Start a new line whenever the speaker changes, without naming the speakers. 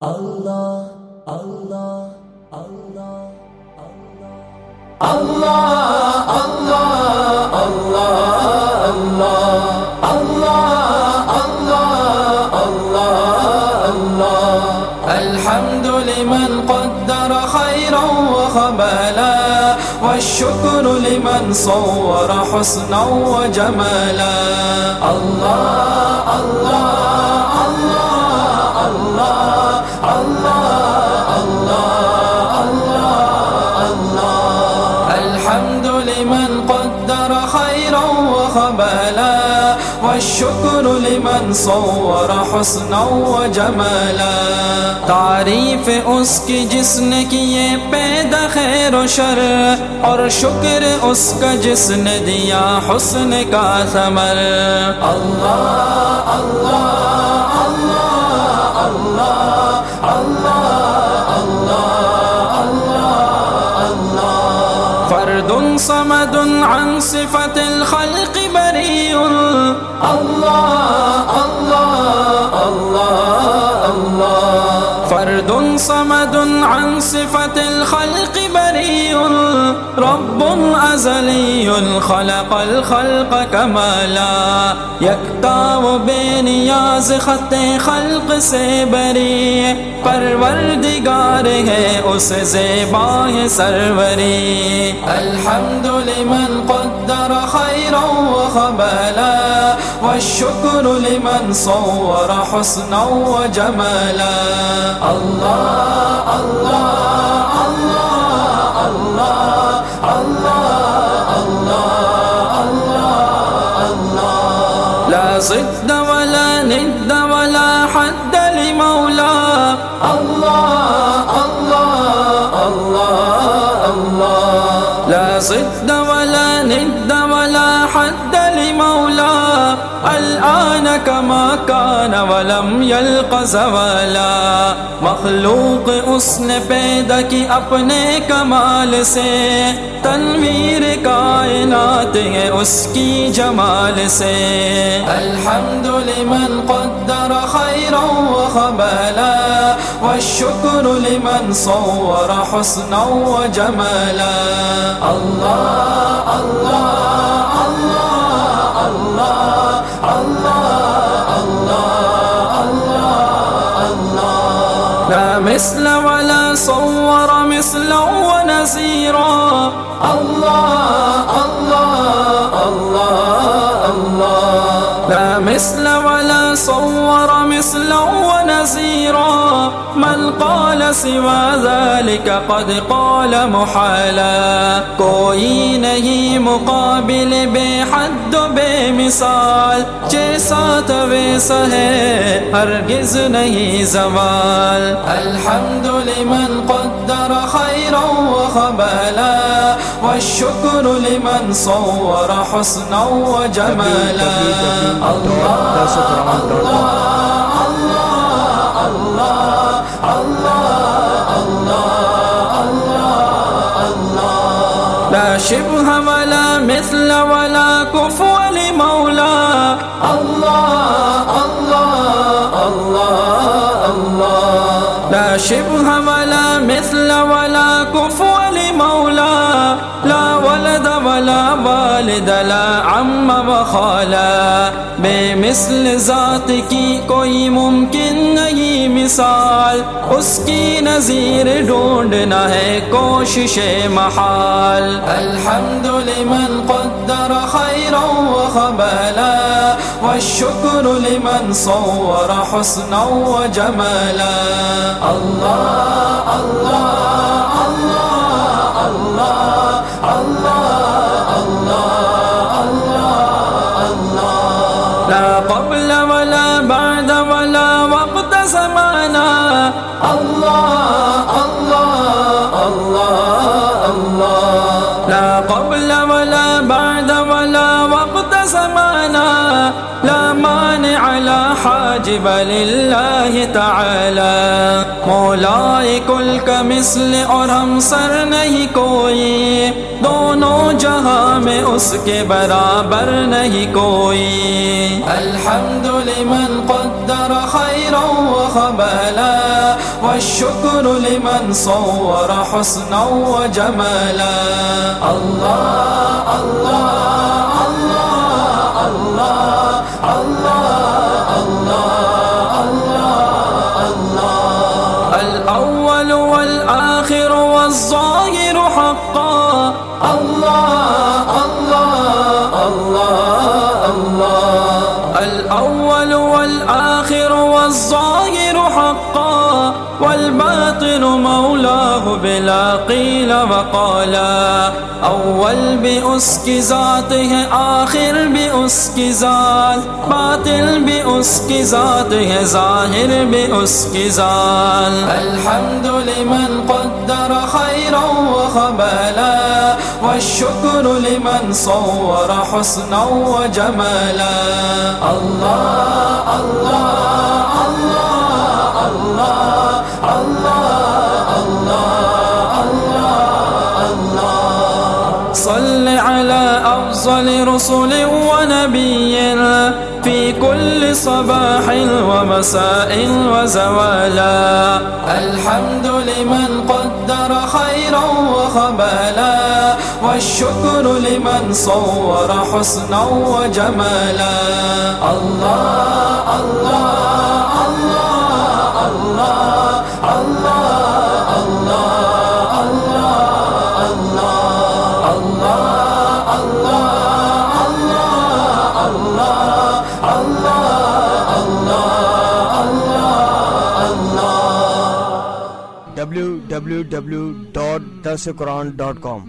اللہ اللہ اللہ
اللہ اللہ اللہ اللہ اللہ اللہ اللہ اللہ الحمد لمن قدر خيرا وخبالا والشكر لمن صور حسنا وجمالا خيرا وخبالا والشكر لمن صور حسنا وجمالا تعریف اس کی جس نے کیے پیدا خیر و شر اور شکر اس کا جس نے دیا حسن کا ثمر اللہ اللہ اللہ اللہ اللہ فرد صمد عن صفة الخلق بريء. الله الله الله الله فرد صمد عن صفة الخلق بريء، رب أزلي خلق الخلق كما كمالا يكتا وبين ياز خط خلق سے بری پروردگار ہے اس زیبا ہے سروری۔ الحمد لمن قدر خيرا وخبالا والشكر لمن صور حسنا وجمالا الله الله الله الله لا ضد ولا ند ولا حد لمولاه الله الله الله الله لا ضد ولا حد لمولاه الآن كما كان ولم يلق زوالا. مخلوق اس نے پیدا کی اپنے کمال سے، تنویر کائنات ہے اس کی جمال سے۔ الحمد لمن قدر خيرا وخبالا والشكر لمن صور حسنا وجمالا۔ الله الله مثل ولا صور مثلا ونزيرا. الله الله الله الله. لا مثل ولا صور مثلا ونزيرا من قال سوى ذلك قد قال محالا کوئی نہیں مقابل بے حد بے مثال جیسا تو ویسا ہے ہرگز نہیں زوال الحمد لمن قدر خيرا وخبالا والشكر لمن صور حسنا وجمالا الله الله الله لا شبه ولا مثل ولا كفو لمولاه الله الله الله الله لا شبه ولا مثل ولا كفو لمولاه لا ولد ولا والد، لا عم وخالا بے مثل ذات کی کوئی ممکن نہیں. مثال، اس کی نظیر ڈھونڈنا ہے کوشش محال۔ الحمد لمن قدر خيرا وخبالا والشکر لمن صور حسنا وجمالا اللہ اللہ Allah حاجب لله تعالى مولا کل کا مثل اور ہم سر نہیں کوئی۔ دونوں جہاں میں اس کے برابر نہیں کوئی۔ الحمد لمن قدر خيرا وخبالا والشكر لمن صور حسنا وجمالا الله الله بلا قیل وقالا اول بھی اس کی ذات ہے آخر بھی اس کی ذات، باطل بھی اس کی ذات ہے ظاہر بھی اس کی ذات. الحمد لمن قدر خیرا وخبالا والشکر لمن صور حسنا وجمالا. اللہ اللہ اللہ اللہ أفضل رسل ونبي في كل صباح ومساء وزوالا. الحمد لمن قدر خيرا وخبالا والشكر لمن صور حسنا وجمالا. الله ڈبلو ڈبلو ڈاٹ درس قرآن ڈاٹ
کام